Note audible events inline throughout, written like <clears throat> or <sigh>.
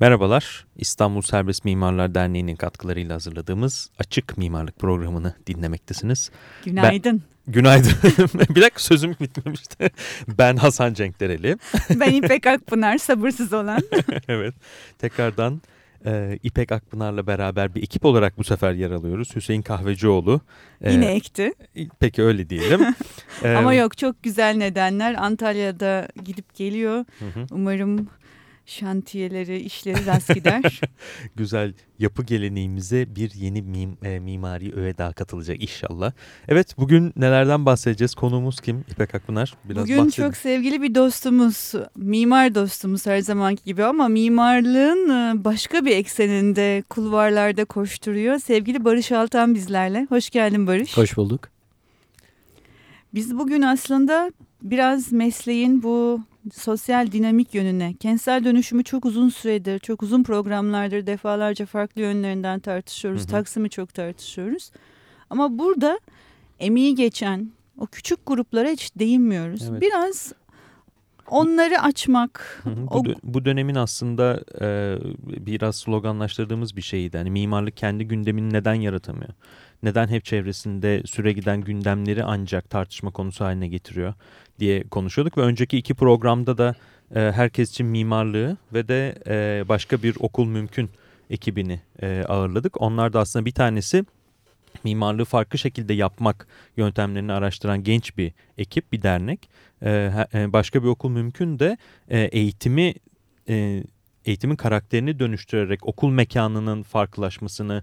Merhabalar, İstanbul Serbest Mimarlar Derneği'nin katkılarıyla hazırladığımız Açık Mimarlık programını dinlemektesiniz. Günaydın. Ben, günaydın. <laughs> bir dakika sözüm bitmemişti. Ben Hasan Cenk Dereli. <laughs> ben İpek Akpınar, sabırsız olan. <laughs> evet, tekrardan e, İpek Akpınar'la beraber bir ekip olarak bu sefer yer alıyoruz. Hüseyin Kahvecioğlu. E, Yine ekti. Peki öyle diyelim. Ama yok çok güzel nedenler. Antalya'da gidip geliyor. Hı hı. Umarım şantiyeleri, işleri rast gider. <laughs> Güzel yapı geleneğimize bir yeni mim, e, mimari öğe daha katılacak inşallah. Evet bugün nelerden bahsedeceğiz? Konuğumuz kim? İpek Akpınar. Biraz bugün bahsedin. çok sevgili bir dostumuz, mimar dostumuz her zamanki gibi ama mimarlığın e, başka bir ekseninde kulvarlarda koşturuyor. Sevgili Barış Altan bizlerle. Hoş geldin Barış. Hoş bulduk. Biz bugün aslında biraz mesleğin bu sosyal dinamik yönüne, kentsel dönüşümü çok uzun süredir, çok uzun programlardır defalarca farklı yönlerinden tartışıyoruz. Hı hı. Taksim'i çok tartışıyoruz. Ama burada emeği geçen o küçük gruplara hiç değinmiyoruz. Evet. Biraz onları açmak. Hı hı. Bu, o... bu dönemin aslında e, biraz sloganlaştırdığımız bir şeydi. Yani mimarlık kendi gündemini neden yaratamıyor? Neden hep çevresinde süre giden gündemleri ancak tartışma konusu haline getiriyor? diye konuşuyorduk ve önceki iki programda da e, herkes için mimarlığı ve de e, başka bir okul mümkün ekibini e, ağırladık. Onlar da aslında bir tanesi mimarlığı farklı şekilde yapmak yöntemlerini araştıran genç bir ekip, bir dernek. E, e başka bir okul mümkün de e, eğitimi e, eğitimin karakterini dönüştürerek okul mekanının farklılaşmasını,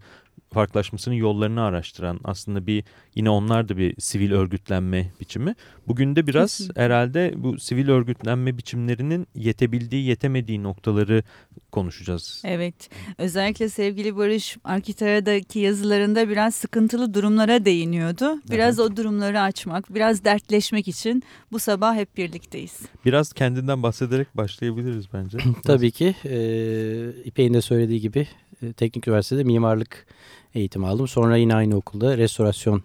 farklılaşmasının yollarını araştıran aslında bir yine onlar da bir sivil örgütlenme biçimi. Bugün de biraz Kesinlikle. herhalde bu sivil örgütlenme biçimlerinin yetebildiği yetemediği noktaları konuşacağız. Evet özellikle sevgili Barış Arkitera'daki yazılarında biraz sıkıntılı durumlara değiniyordu. Biraz evet. o durumları açmak biraz dertleşmek için bu sabah hep birlikteyiz. Biraz kendinden bahsederek başlayabiliriz bence. <clears throat> Tabii ki e, İpek'in de söylediği gibi Teknik Üniversitede mimarlık eğitimi aldım. Sonra yine aynı okulda restorasyon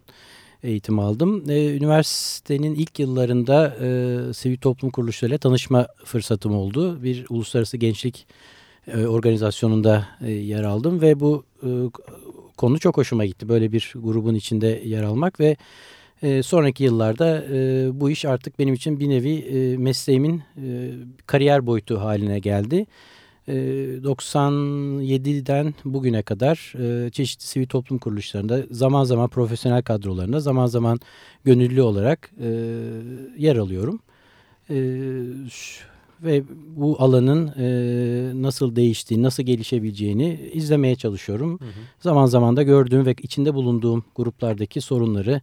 eğitimi aldım. Ee, üniversitenin ilk yıllarında e, sivil toplum kuruluşlarıyla tanışma fırsatım oldu. Bir uluslararası gençlik e, organizasyonunda e, yer aldım ve bu e, konu çok hoşuma gitti. Böyle bir grubun içinde yer almak ve e, sonraki yıllarda e, bu iş artık benim için bir nevi e, mesleğimin e, kariyer boyutu haline geldi. 97'den ee, bugüne kadar e, çeşitli sivil toplum kuruluşlarında zaman zaman profesyonel kadrolarında zaman zaman gönüllü olarak e, yer alıyorum. E, ve bu alanın nasıl değiştiğini, nasıl gelişebileceğini izlemeye çalışıyorum. Hı hı. Zaman zaman da gördüğüm ve içinde bulunduğum gruplardaki sorunları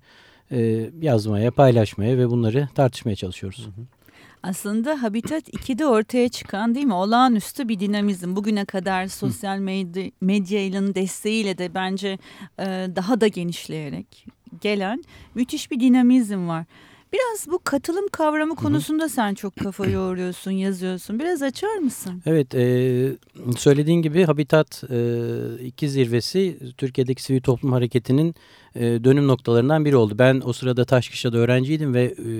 yazmaya, paylaşmaya ve bunları tartışmaya çalışıyoruz. Hı hı aslında Habitat 2'de ortaya çıkan değil mi olağanüstü bir dinamizm. Bugüne kadar sosyal medya, medyanın desteğiyle de bence e, daha da genişleyerek gelen müthiş bir dinamizm var. Biraz bu katılım kavramı konusunda sen çok kafa <clears throat> yoruyorsun, yazıyorsun. Biraz açar mısın? Evet, e, söylediğin gibi Habitat e, iki zirvesi Türkiye'deki sivil toplum hareketinin e, dönüm noktalarından biri oldu. Ben o sırada Taşkışla'da öğrenciydim ve... E,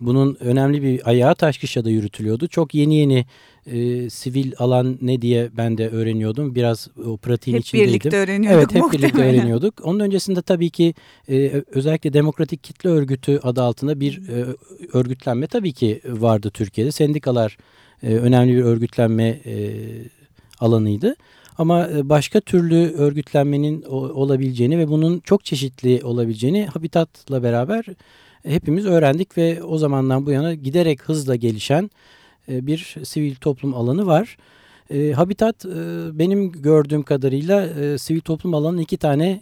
bunun önemli bir ayağı Taşkışla'da yürütülüyordu. Çok yeni yeni e, sivil alan ne diye ben de öğreniyordum. Biraz o pratiğin hep içindeydim. Hep birlikte öğreniyorduk. Evet hep muhtemelen. birlikte öğreniyorduk. Onun öncesinde tabii ki e, özellikle Demokratik Kitle Örgütü adı altında bir e, örgütlenme tabii ki vardı Türkiye'de. Sendikalar e, önemli bir örgütlenme e, alanıydı. Ama e, başka türlü örgütlenmenin olabileceğini ve bunun çok çeşitli olabileceğini Habitat'la beraber hepimiz öğrendik ve o zamandan bu yana giderek hızla gelişen e, bir sivil toplum alanı var. E, Habitat e, benim gördüğüm kadarıyla sivil toplum alanının iki tane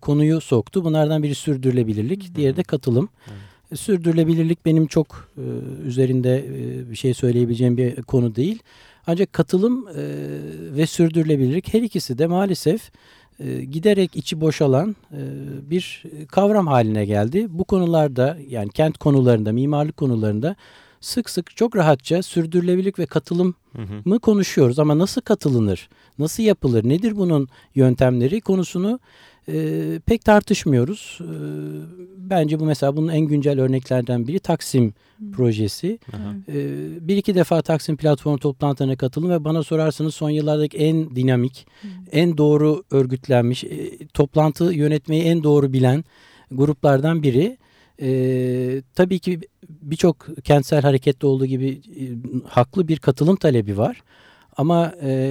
konuyu soktu. Bunlardan biri sürdürülebilirlik, diğeri de katılım. Sürdürülebilirlik benim çok üzerinde bir şey söyleyebileceğim bir konu değil. Ancak katılım ve sürdürülebilirlik her ikisi de maalesef giderek içi boşalan e, bir kavram haline geldi. Bu konularda yani kent konularında, mimarlık konularında sık sık çok rahatça sürdürülebilirlik ve katılım mı konuşuyoruz? Ama nasıl katılınır, nasıl yapılır, nedir bunun yöntemleri konusunu e, pek tartışmıyoruz. E, bence bu mesela bunun en güncel örneklerden biri Taksim Hı. projesi. E, bir iki defa Taksim platformu toplantılarına katıldım ve bana sorarsanız son yıllardaki en dinamik, Hı. en doğru örgütlenmiş, e, toplantı yönetmeyi en doğru bilen gruplardan biri. E, tabii ki birçok kentsel harekette olduğu gibi e, haklı bir katılım talebi var. Ama e,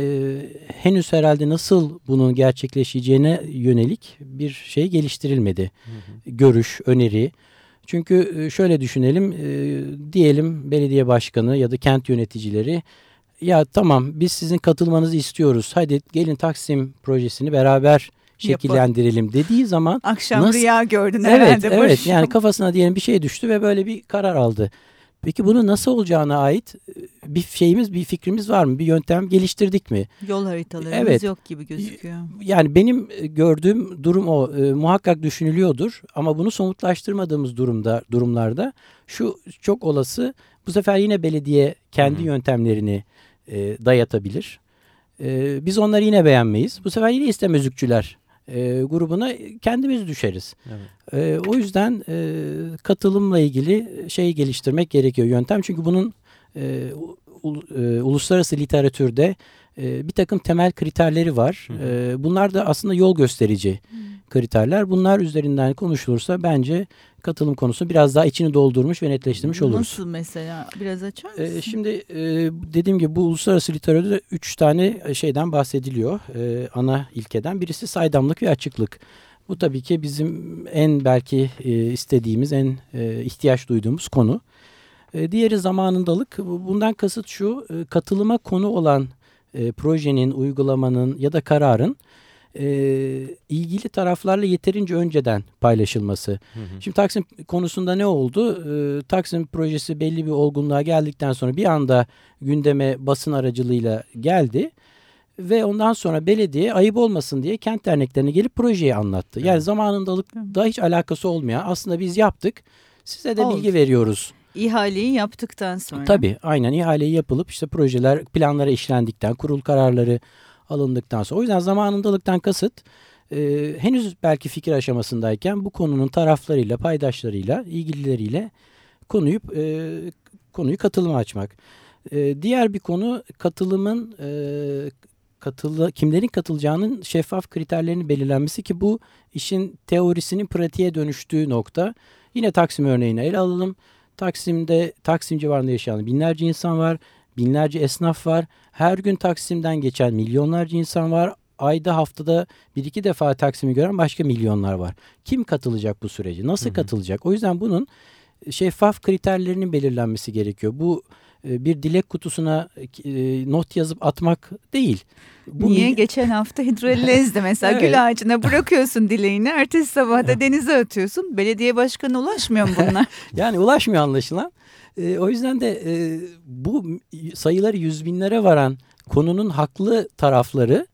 henüz herhalde nasıl bunun gerçekleşeceğine yönelik bir şey geliştirilmedi. Hı hı. Görüş, öneri. Çünkü e, şöyle düşünelim, e, diyelim belediye başkanı ya da kent yöneticileri ya tamam biz sizin katılmanızı istiyoruz. Hadi gelin Taksim projesini beraber şekillendirelim dediği zaman akşam nasıl... rüya gördün herhalde. Evet, evet. Yani kafasına diyelim bir şey düştü ve böyle bir karar aldı. Peki bunu nasıl olacağına ait e, bir şeyimiz, bir fikrimiz var mı? Bir yöntem geliştirdik mi? Yol haritalarımız evet. yok gibi gözüküyor. Yani benim e, gördüğüm durum o. E, muhakkak düşünülüyordur ama bunu somutlaştırmadığımız durumda durumlarda şu çok olası bu sefer yine belediye kendi Hı-hı. yöntemlerini e, dayatabilir. E, biz onları yine beğenmeyiz. Bu sefer yine istemezükçüler e, grubuna kendimiz düşeriz. Evet. E, o yüzden e, katılımla ilgili şey geliştirmek gerekiyor yöntem. Çünkü bunun e, u, e, uluslararası literatürde e, bir takım temel kriterleri var. E, bunlar da aslında yol gösterici hı. Kriterler. Bunlar üzerinden konuşulursa bence katılım konusu biraz daha içini doldurmuş ve netleştirmiş oluruz. Nasıl mesela? Biraz açar mısın? Ee, şimdi e, dediğim gibi bu uluslararası literatürde üç tane şeyden bahsediliyor. E, ana ilkeden. Birisi saydamlık ve açıklık. Bu tabii ki bizim en belki e, istediğimiz, en e, ihtiyaç duyduğumuz konu. E, diğeri zamanındalık. Bundan kasıt şu, e, katılıma konu olan e, projenin, uygulamanın ya da kararın e, ilgili taraflarla yeterince önceden paylaşılması. Hı hı. Şimdi Taksim konusunda ne oldu? E, Taksim projesi belli bir olgunluğa geldikten sonra bir anda gündeme basın aracılığıyla geldi. Ve ondan sonra belediye ayıp olmasın diye kent derneklerine gelip projeyi anlattı. Yani evet. zamanındalıkta hiç alakası olmayan aslında biz yaptık size de Oldu. bilgi veriyoruz. İhaleyi yaptıktan sonra. Tabii aynen ihaleyi yapılıp işte projeler planlara işlendikten kurul kararları alındıktan sonra. O yüzden zamanındalıktan kasıt e, henüz belki fikir aşamasındayken bu konunun taraflarıyla, paydaşlarıyla, ilgilileriyle konuyu e, konuyu katılıma açmak. E, diğer bir konu katılımın e, katılı, kimlerin katılacağının şeffaf kriterlerinin belirlenmesi ki bu işin teorisinin pratiğe dönüştüğü nokta. Yine Taksim örneğini ele alalım. Taksim'de Taksim civarında yaşayan binlerce insan var. Binlerce esnaf var. Her gün Taksim'den geçen milyonlarca insan var. Ayda haftada bir iki defa Taksim'i gören başka milyonlar var. Kim katılacak bu sürece? Nasıl Hı-hı. katılacak? O yüzden bunun şeffaf kriterlerinin belirlenmesi gerekiyor. Bu e, bir dilek kutusuna e, not yazıp atmak değil. Bu Niye? Mi... Geçen hafta hidrolezdi mesela <laughs> evet. gül ağacına bırakıyorsun dileğini ertesi sabah da <laughs> denize atıyorsun. Belediye başkanı ulaşmıyor mu bunlar? <laughs> yani ulaşmıyor anlaşılan. E, o yüzden de e, bu sayıları yüz binlere varan konunun haklı tarafları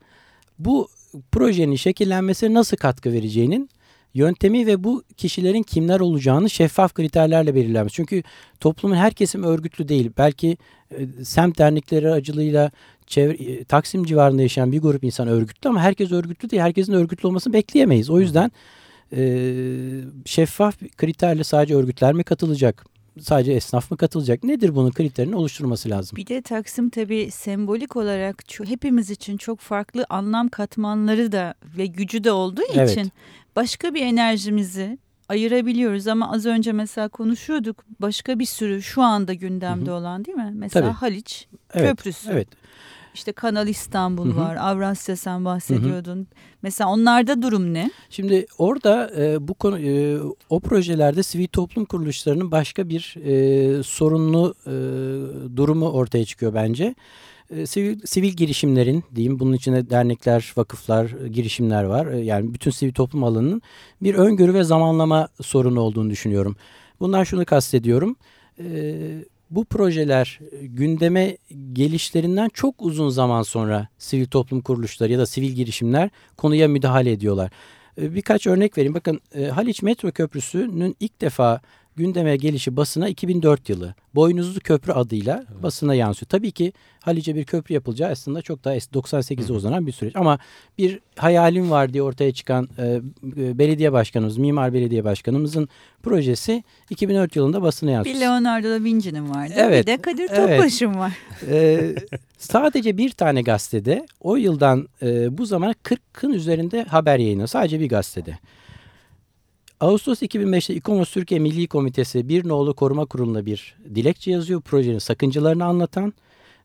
bu projenin şekillenmesine nasıl katkı vereceğinin yöntemi ve bu kişilerin kimler olacağını şeffaf kriterlerle belirlenmiş. Çünkü toplumun her kesim örgütlü değil. Belki e, semt dernekleri aracılığıyla çevre, e, Taksim civarında yaşayan bir grup insan örgütlü ama herkes örgütlü değil. Herkesin örgütlü olmasını bekleyemeyiz. O yüzden e, şeffaf kriterle sadece örgütler mi katılacak? Sadece esnaf mı katılacak? Nedir bunun kriterini oluşturması lazım? Bir de Taksim tabii sembolik olarak hepimiz için çok farklı anlam katmanları da ve gücü de olduğu evet. için başka bir enerjimizi ayırabiliyoruz ama az önce mesela konuşuyorduk başka bir sürü şu anda gündemde hı hı. olan değil mi? Mesela Tabii. Haliç evet. Köprüsü. Evet. İşte Kanal İstanbul Hı-hı. var. Avrasya sen bahsediyordun. Hı-hı. Mesela onlarda durum ne? Şimdi orada e, bu konu e, o projelerde sivil toplum kuruluşlarının başka bir e, sorunlu e, durumu ortaya çıkıyor bence. E, sivil, sivil girişimlerin diyeyim bunun içinde dernekler, vakıflar, girişimler var. E, yani bütün sivil toplum alanının bir öngörü ve zamanlama sorunu olduğunu düşünüyorum. Bundan şunu kastediyorum. E, bu projeler gündeme gelişlerinden çok uzun zaman sonra sivil toplum kuruluşları ya da sivil girişimler konuya müdahale ediyorlar. Birkaç örnek vereyim. Bakın Haliç Metro Köprüsü'nün ilk defa gündeme gelişi basına 2004 yılı. Boynuzlu Köprü adıyla evet. basına yansıyor. Tabii ki Halice bir köprü yapılacağı aslında çok daha 98'e uzanan bir süreç. Ama bir hayalim var diye ortaya çıkan e, e, belediye başkanımız, mimar belediye başkanımızın projesi 2004 yılında basına yansıyor. Bir Leonardo da Vinci'nin vardı. Evet, bir de Kadir Topbaş'ın evet. var. Ee, sadece bir tane gazetede o yıldan e, bu zamana 40'ın üzerinde haber yayını. Sadece bir gazetede. Ağustos 2005'te İKOMOS Türkiye Milli Komitesi bir nolu koruma kuruluna bir dilekçe yazıyor. Projenin sakıncalarını anlatan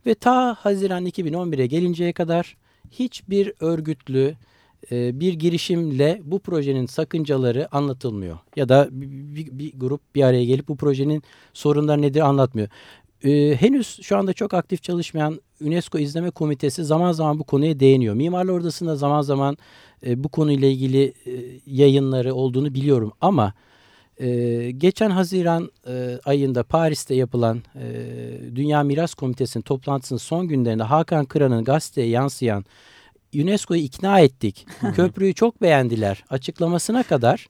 ve ta Haziran 2011'e gelinceye kadar hiçbir örgütlü e, bir girişimle bu projenin sakıncaları anlatılmıyor. Ya da bir, bir, bir grup bir araya gelip bu projenin sorunları nedir anlatmıyor. Ee, henüz şu anda çok aktif çalışmayan UNESCO İzleme Komitesi zaman zaman bu konuya değiniyor. Mimarlar Odası'nda zaman zaman e, bu konuyla ilgili e, yayınları olduğunu biliyorum. Ama e, geçen Haziran e, ayında Paris'te yapılan e, Dünya Miras Komitesi'nin toplantısının son günlerinde Hakan Kıran'ın gazeteye yansıyan UNESCO'yu ikna ettik, köprüyü çok beğendiler açıklamasına kadar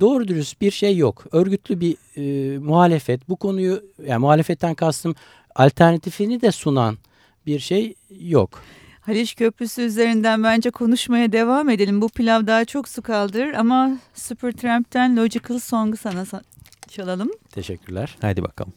doğru dürüst bir şey yok. Örgütlü bir e, muhalefet bu konuyu yani muhalefetten kastım alternatifini de sunan bir şey yok. Haliç Köprüsü üzerinden bence konuşmaya devam edelim. Bu pilav daha çok su kaldır ama Supertramp'ten Logical Song'u sana çalalım. Teşekkürler. Haydi bakalım.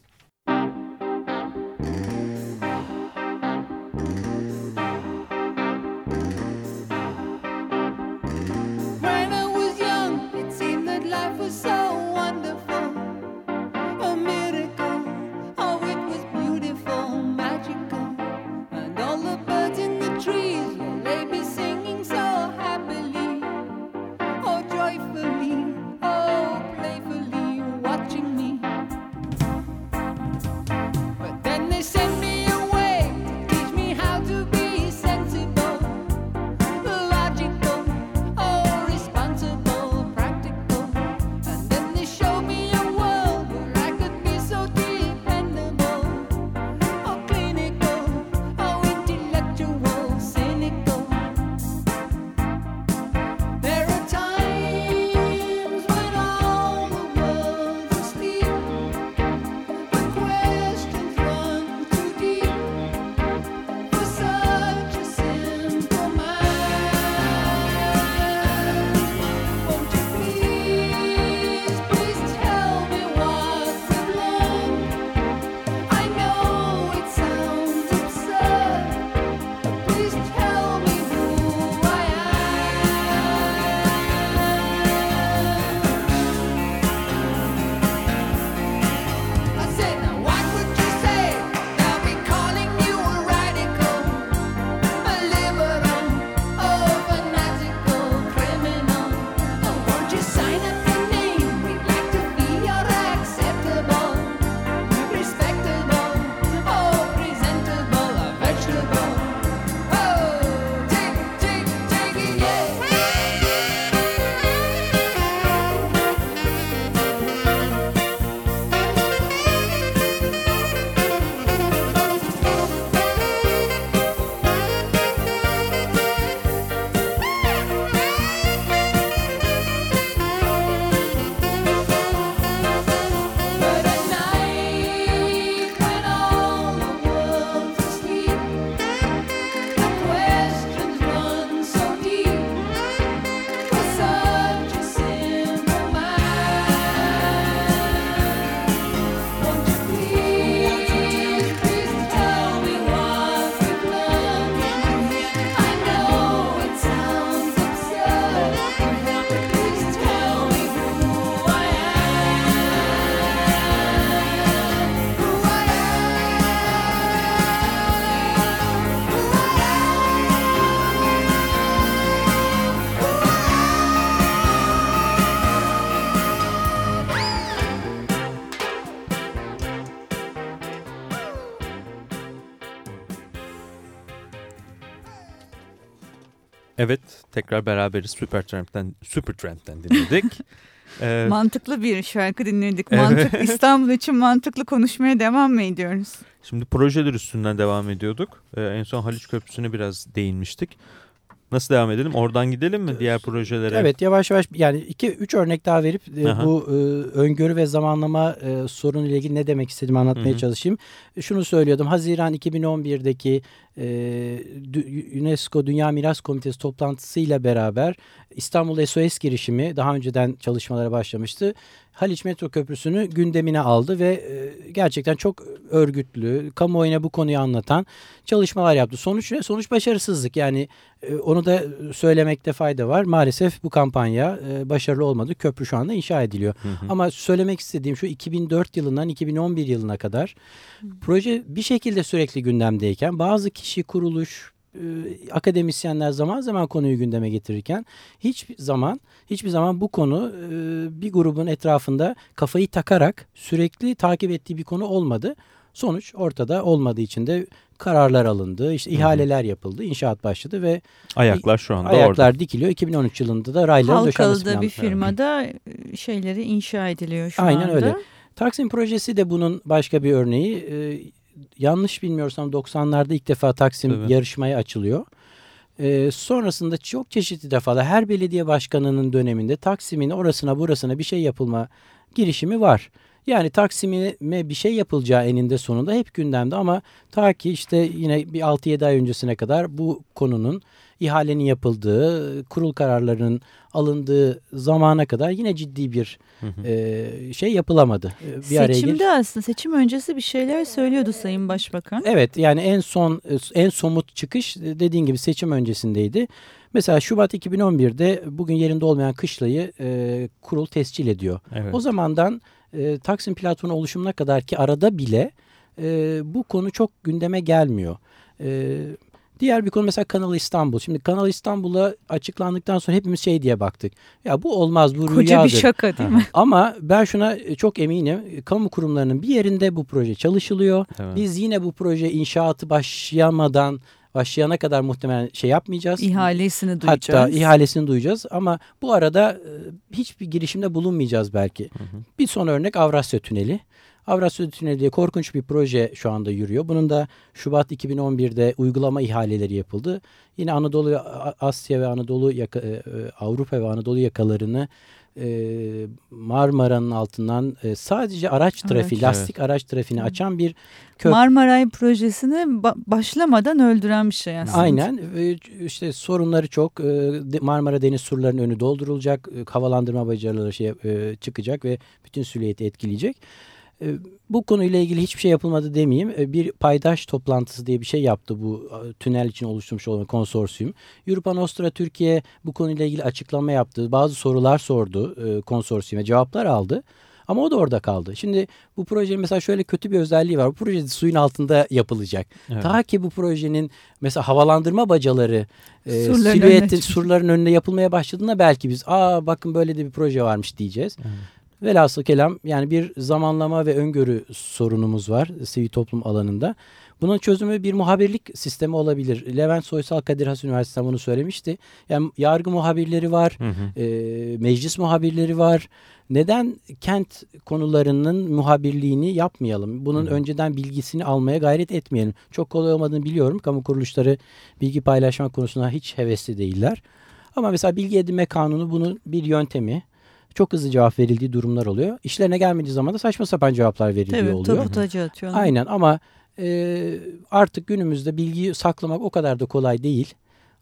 Evet tekrar beraberiz Supertramp'ten Supertramp'ten dinledik. <laughs> ee, mantıklı bir şarkı dinledik. Mantık evet. İstanbul için mantıklı konuşmaya devam mı ediyoruz? Şimdi projeler üstünden devam ediyorduk. Ee, en son Haliç Köprüsü'ne biraz değinmiştik. Nasıl devam edelim? Oradan gidelim mi diğer projelere? Evet yavaş yavaş yani iki üç örnek daha verip e, bu e, öngörü ve zamanlama e, sorunu ile ilgili ne demek istediğimi anlatmaya Hı -hı. çalışayım. Şunu söylüyordum. Haziran 2011'deki e, UNESCO Dünya Miras Komitesi toplantısıyla beraber İstanbul SOS girişimi daha önceden çalışmalara başlamıştı. Haliç Metro Köprüsü'nü gündemine aldı ve e, gerçekten çok örgütlü, kamuoyuna bu konuyu anlatan çalışmalar yaptı. Sonuç ne? Sonuç başarısızlık. Yani e, onu da söylemekte fayda var. Maalesef bu kampanya e, başarılı olmadı. Köprü şu anda inşa ediliyor. Hı hı. Ama söylemek istediğim şu 2004 yılından 2011 yılına kadar hı. proje bir şekilde sürekli gündemdeyken bazı kişi, kuruluş, e, akademisyenler zaman zaman konuyu gündeme getirirken hiçbir zaman hiçbir zaman bu konu e, bir grubun etrafında kafayı takarak sürekli takip ettiği bir konu olmadı. Sonuç ortada olmadığı için de kararlar alındı, işte ihaleler yapıldı, inşaat başladı ve ayaklar şu anda ayaklar orada. dikiliyor. 2013 yılında da rayların döşenmesi Halkalı'da bir firmada evet. şeyleri inşa ediliyor şu Aynen anda. Aynen öyle. Taksim projesi de bunun başka bir örneği. Ee, yanlış bilmiyorsam 90'larda ilk defa Taksim Tabii. yarışmaya açılıyor. Ee, sonrasında çok çeşitli defalar her belediye başkanının döneminde Taksim'in orasına burasına bir şey yapılma girişimi var. Yani Taksim'e bir şey yapılacağı eninde sonunda hep gündemde ama ta ki işte yine bir 6-7 ay öncesine kadar bu konunun ihalenin yapıldığı, kurul kararlarının alındığı zamana kadar yine ciddi bir e, şey yapılamadı. Bir Seçimde araya aslında seçim öncesi bir şeyler söylüyordu Sayın Başbakan. Evet yani en son en somut çıkış dediğin gibi seçim öncesindeydi. Mesela Şubat 2011'de bugün yerinde olmayan kışlayı e, kurul tescil ediyor. Evet. O zamandan e, Taksim platformu oluşumuna kadar ki arada bile e, bu konu çok gündeme gelmiyor. E, diğer bir konu mesela Kanal İstanbul. Şimdi Kanal İstanbul'a açıklandıktan sonra hepimiz şey diye baktık. Ya bu olmaz bu Koca rüyadır. Koca bir şaka değil mi? <laughs> Ama ben şuna çok eminim. Kamu kurumlarının bir yerinde bu proje çalışılıyor. Evet. Biz yine bu proje inşaatı başlayamadan başlayana kadar muhtemelen şey yapmayacağız. İhalesini duyacağız. Hatta ihalesini duyacağız ama bu arada e, hiçbir girişimde bulunmayacağız belki. Hı hı. Bir son örnek Avrasya Tüneli. Avrasya Tüneli diye korkunç bir proje şu anda yürüyor. Bunun da Şubat 2011'de uygulama ihaleleri yapıldı. Yine Anadolu, Asya ve Anadolu e, Avrupa ve Anadolu yakalarını e, Marmara'nın altından e, sadece araç trafiği, evet. lastik evet. araç trafiğini açan bir köprü. Marmaray projesini ba başlamadan öldüren bir şey aslında. Aynen. E, işte sorunları çok. E, Marmara Deniz surlarının önü doldurulacak. E, havalandırma bacaları şey, e, çıkacak ve bütün süliyeti etkileyecek. E, bu konuyla ilgili hiçbir şey yapılmadı demeyeyim. E, bir paydaş toplantısı diye bir şey yaptı bu e, tünel için oluşturmuş olan konsorsiyum. Europa Nostra Türkiye bu konuyla ilgili açıklama yaptı. Bazı sorular sordu konsorsiyuma cevaplar aldı. Ama o da orada kaldı. Şimdi bu projenin mesela şöyle kötü bir özelliği var. Bu proje suyun altında yapılacak. Evet. Ta ki bu projenin mesela havalandırma bacaları e, silüeti surların önünde yapılmaya başladığında belki biz aa bakın böyle de bir proje varmış diyeceğiz. Evet. Velhasıl kelam yani bir zamanlama ve öngörü sorunumuz var sivil toplum alanında. Bunun çözümü bir muhabirlik sistemi olabilir. Levent Soysal Kadir Has Üniversitesi bunu söylemişti. Yani yargı muhabirleri var, hı hı. E, meclis muhabirleri var. Neden kent konularının muhabirliğini yapmayalım? Bunun hı hı. önceden bilgisini almaya gayret etmeyelim. Çok kolay olmadığını biliyorum. Kamu kuruluşları bilgi paylaşma konusunda hiç hevesli değiller. Ama mesela bilgi edinme kanunu bunun bir yöntemi çok hızlı cevap verildiği durumlar oluyor. İşlerine gelmediği zaman da saçma sapan cevaplar veriliyor Tabii, oluyor. Tabii tacı atıyorlar. Aynen ama e, artık günümüzde bilgiyi saklamak o kadar da kolay değil.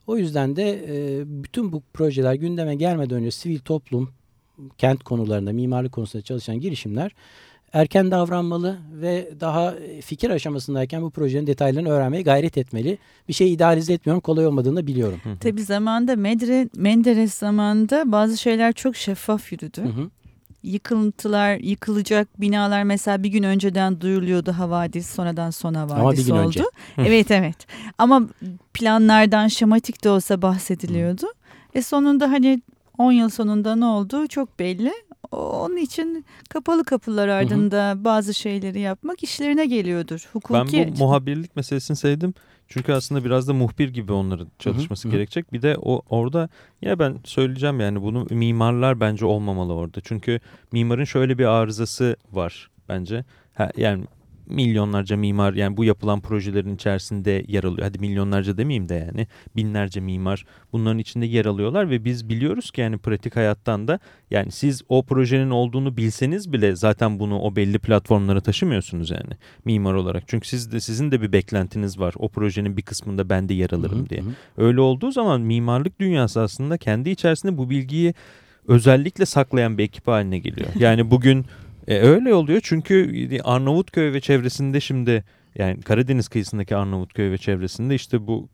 O yüzden de e, bütün bu projeler gündeme gelmeden önce sivil toplum, kent konularında, mimarlık konusunda çalışan girişimler erken davranmalı ve daha fikir aşamasındayken bu projenin detaylarını öğrenmeye gayret etmeli. Bir şey idealize etmiyorum, kolay olmadığını da biliyorum. Tabii zamanda Medre, Menderes zamanında bazı şeyler çok şeffaf yürüdü. Hı hı. Yıkıntılar, yıkılacak binalar mesela bir gün önceden duyuluyordu havadis sonradan son havadis Ama bir gün oldu. Önce. evet evet. Ama planlardan şematik de olsa bahsediliyordu. Hı. E sonunda hani 10 yıl sonunda ne oldu çok belli. Onun için kapalı kapılar ardında hı hı. bazı şeyleri yapmak işlerine geliyordur. Hukuki ben bu muhabirlik meselesini sevdim. Çünkü aslında biraz da muhbir gibi onların çalışması hı hı. gerekecek. Bir de o orada ya ben söyleyeceğim yani bunu mimarlar bence olmamalı orada. Çünkü mimarın şöyle bir arızası var bence. Ha, yani milyonlarca mimar yani bu yapılan projelerin içerisinde yer alıyor. Hadi milyonlarca demeyeyim de yani binlerce mimar bunların içinde yer alıyorlar ve biz biliyoruz ki yani pratik hayattan da yani siz o projenin olduğunu bilseniz bile zaten bunu o belli platformlara taşımıyorsunuz yani mimar olarak. Çünkü siz de sizin de bir beklentiniz var. O projenin bir kısmında ben de yer alırım Hı hı, diye. hı. Öyle olduğu zaman mimarlık dünyası aslında kendi içerisinde bu bilgiyi özellikle saklayan bir ekip haline geliyor. Yani bugün e, öyle oluyor çünkü Arnavutköy ve çevresinde şimdi yani Karadeniz kıyısındaki Arnavutköy ve çevresinde işte bu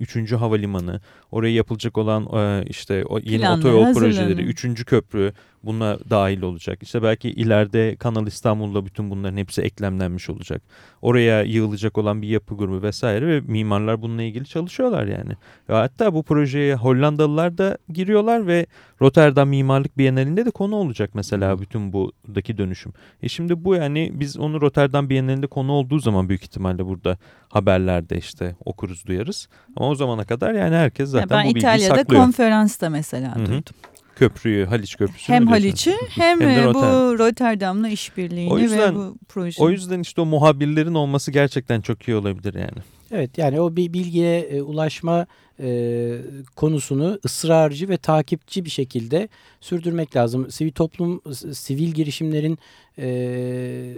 3. havalimanı, oraya yapılacak olan e, işte o yeni Planlar otoyol hazırlanıyor. projeleri, 3. köprü buna dahil olacak. İşte belki ileride Kanal İstanbul'da bütün bunların hepsi eklemlenmiş olacak. Oraya yığılacak olan bir yapı grubu vesaire ve mimarlar bununla ilgili çalışıyorlar yani. Ve hatta bu projeye Hollandalılar da giriyorlar ve Rotterdam Mimarlık Bienalinde de konu olacak mesela bütün buradaki dönüşüm. E şimdi bu yani biz onu Rotterdam Bienalinde konu olduğu zaman büyük ihtimalle burada haberlerde işte okuruz duyarız. Ama o zamana kadar yani herkes zaten ben bu bilgiyi İtalya'da saklıyor. konferansta mesela Hı hı. duydum. Köprüyü, Haliç Köprüsü'nü Hem? Haliç'i hem, Hem e, bu Rotterdam. Rotterdam'la işbirliğini O yüzden- ve bu projeyi. O yüzden işte o muhabirlerin olması gerçekten çok iyi olabilir yani. Evet yani o bir bilgiye e, ulaşma e, konusunu ısrarcı ve takipçi bir şekilde sürdürmek lazım. Sivil toplum, sivil girişimlerin e,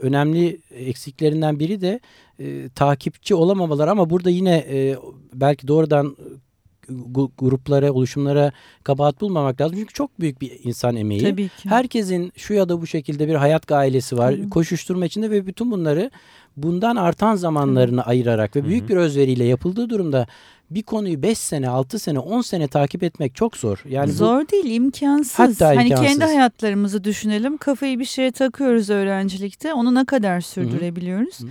önemli eksiklerinden biri de e, takipçi olamamalar ama burada yine e, belki doğrudan gruplara, oluşumlara kabahat bulmamak lazım. Çünkü çok büyük bir insan emeği. Tabii ki. Herkesin şu ya da bu şekilde bir hayat gailesi var. Hı. Koşuşturma içinde ve bütün bunları bundan artan zamanlarını ayırarak ve Hı büyük hı. bir özveriyle yapıldığı durumda bir konuyu 5 sene, 6 sene, 10 sene takip etmek çok zor. Yani bu- Zor değil imkansız. Hatta hani imkansız. kendi hayatlarımızı düşünelim. Kafayı bir şeye takıyoruz öğrencilikte. Onu ne kadar sürdürebiliyoruz? Hı.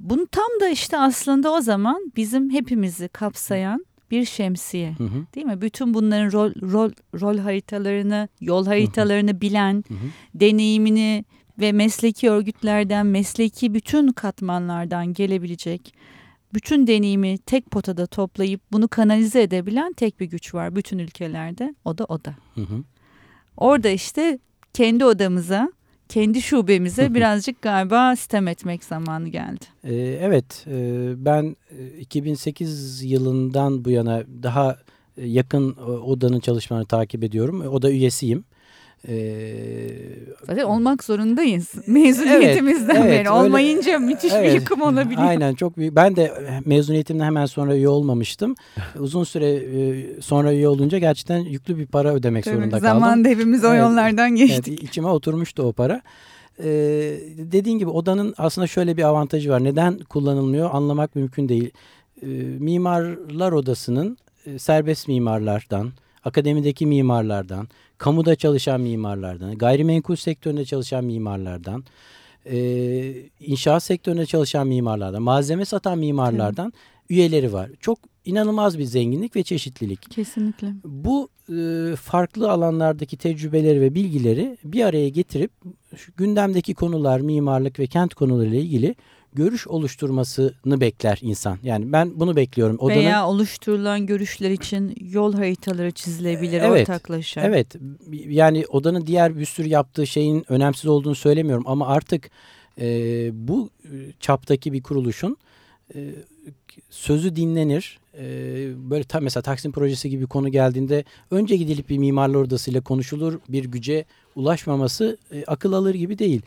Bunu tam da işte aslında o zaman bizim hepimizi kapsayan bir şemsiye. Hı hı, Değil mi? Bütün bunların rol rol rol haritalarını, yol haritalarını bilen, hı hı. deneyimini ve mesleki örgütlerden, mesleki bütün katmanlardan gelebilecek bütün deneyimi tek potada toplayıp bunu kanalize edebilen tek bir güç var bütün ülkelerde. O da oda. Hı hı. Orada işte kendi odamıza, kendi şubemize birazcık galiba sitem etmek zamanı geldi. Ee, evet, e, ben e, 2008 yılından bu yana daha e, yakın e, odanın çalışmalarını takip ediyorum. E, Oda üyesiyim. Ee, Zaten olmak zorundayız. Mezuniyetimizden evet, beri. öyle- Olmayınca müthiş bir Evet, yıkım olabiliyor. Aynen çok büyük. Ben de mezuniyetimden hemen sonra üye olmamıştım. <laughs> Uzun süre e, sonra üye olunca gerçekten yüklü bir para ödemek Tabii, zorunda kaldım. Zamanında hepimiz o Evet, yollardan Evet, geçtik. içime oturmuştu o para. Ee, dediğin gibi odanın aslında şöyle bir avantajı var. Neden kullanılmıyor anlamak mümkün değil. Ee, mimarlar odasının e, serbest mimarlardan, akademideki mimarlardan, kamuda çalışan mimarlardan, gayrimenkul sektöründe çalışan mimarlardan, e, inşaat sektöründe çalışan mimarlardan, malzeme satan mimarlardan üyeleri var. Çok inanılmaz bir zenginlik ve çeşitlilik. Kesinlikle. Bu e, farklı alanlardaki tecrübeleri ve bilgileri bir araya getirip gündemdeki konular, mimarlık ve kent konularıyla ilgili görüş oluşturmasını bekler insan. Yani ben bunu bekliyorum. Odanın, Veya oluşturulan görüşler için yol haritaları çizilebilir Evet, ortaklaşa. Evet yani odanın diğer bir sürü yaptığı şeyin önemsiz olduğunu söylemiyorum ama artık e, bu çaptaki bir kuruluşun e, sözü dinlenir. E, böyle ta, mesela Taksim projesi gibi bir konu geldiğinde önce gidilip bir mimarlar odasıyla konuşulur bir güce ulaşmaması e, akıl alır gibi değil.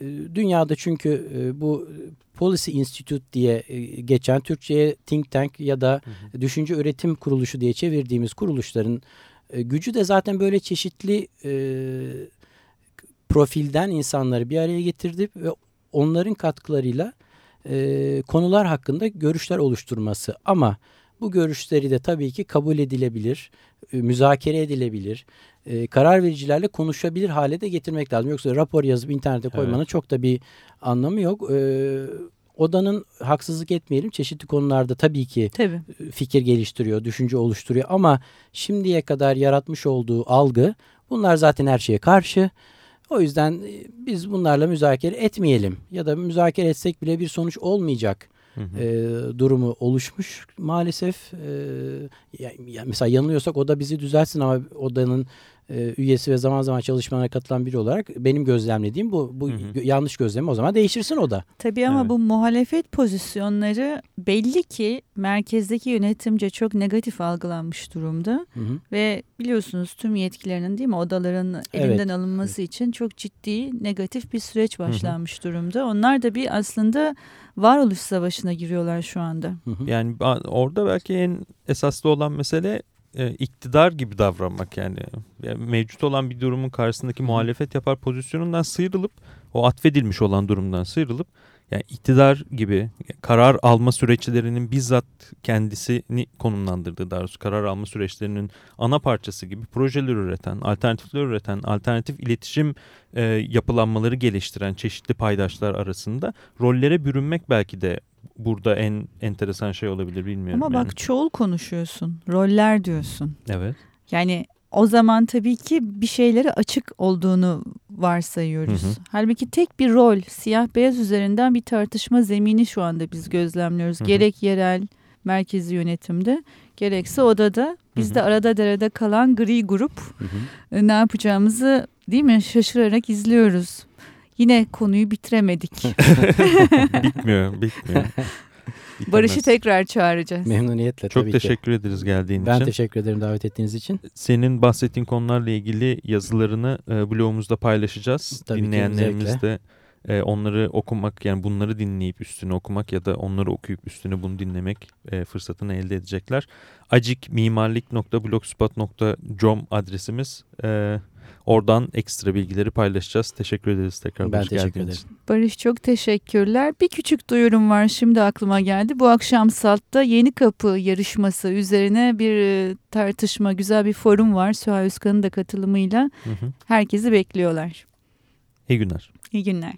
E, dünyada çünkü e, bu Policy Institute diye e, geçen Türkçe'ye think tank ya da düşünce üretim kuruluşu diye çevirdiğimiz kuruluşların e, gücü de zaten böyle çeşitli profilden insanları bir araya getirdi ve onların katkılarıyla konular hakkında görüşler oluşturması. Ama bu görüşleri de tabii ki kabul edilebilir, müzakere edilebilir, e, karar vericilerle konuşabilir hale de getirmek lazım. Yoksa rapor yazıp internete koymanın Evet. çok da bir anlamı yok. E, odanın haksızlık etmeyelim çeşitli konularda tabii ki Tabii. fikir geliştiriyor, düşünce oluşturuyor ama şimdiye kadar yaratmış olduğu algı bunlar zaten her şeye karşı. O yüzden e, biz bunlarla müzakere etmeyelim ya da müzakere etsek bile bir sonuç olmayacak Hı hı. e, durumu oluşmuş maalesef. E, ya- ya mesela yanılıyorsak o da bizi düzeltsin ama odanın e, üyesi ve zaman zaman çalışmalara katılan biri olarak benim gözlemlediğim bu. Bu Hı hı. yanlış gözlemi o zaman değiştirsin o da. Tabii ama Evet. bu muhalefet pozisyonları belli ki merkezdeki yönetimce çok negatif algılanmış durumda. Hı hı. Ve biliyorsunuz tüm yetkilerinin değil mi odaların Evet. elinden alınması için çok ciddi negatif bir süreç başlanmış durumda. Onlar da bir aslında varoluş savaşına giriyorlar şu anda. Hı hı. Yani orada belki en esaslı olan mesele e, iktidar gibi davranmak yani. Yani Mevcut olan bir durumun karşısındaki muhalefet yapar pozisyonundan sıyrılıp o atfedilmiş olan durumdan sıyrılıp yani iktidar gibi karar alma süreçlerinin bizzat kendisini konumlandırdığı daha doğrusu karar alma süreçlerinin ana parçası gibi projeler üreten, alternatifler üreten, alternatif iletişim e, yapılanmaları geliştiren çeşitli paydaşlar arasında rollere bürünmek belki de burada en enteresan şey olabilir bilmiyorum. Ama bak yani. çoğul konuşuyorsun, roller diyorsun. Evet. Yani o zaman tabii ki bir şeylere açık olduğunu varsayıyoruz. Hı hı. Halbuki tek bir rol, siyah beyaz üzerinden bir tartışma zemini şu anda biz gözlemliyoruz. Hı hı. Gerek yerel merkezi yönetimde, gerekse odada. Biz Hı hı. de arada derede kalan gri grup Hı hı. e, ne yapacağımızı değil mi şaşırarak izliyoruz. Yine konuyu bitiremedik. <laughs> bitmiyor, bitmiyor. <laughs> Barış'ı Bitemez. tekrar çağıracağız. Memnuniyetle Çok tabii ki. teşekkür ederiz geldiğin Ben için. teşekkür ederim davet ettiğiniz için. Senin bahsettiğin konularla ilgili yazılarını e, blogumuzda paylaşacağız. Tabii ki, Dinleyenlerimiz de e, onları okumak yani bunları dinleyip üstüne okumak ya da onları okuyup üstüne bunu dinlemek e, fırsatını elde edecekler. acikmimarlik.blogspot.com adresimiz. E, oradan ekstra bilgileri paylaşacağız. Teşekkür ederiz tekrar. Ben Barış teşekkür ederim. için. Barış çok teşekkürler. Bir küçük duyurum var şimdi aklıma geldi. Bu akşam Salt'ta Yeni Kapı yarışması üzerine bir e, tartışma, güzel bir forum var. Süha Özkan'ın da katılımıyla. Hı hı. Herkesi bekliyorlar. İyi günler. İyi günler.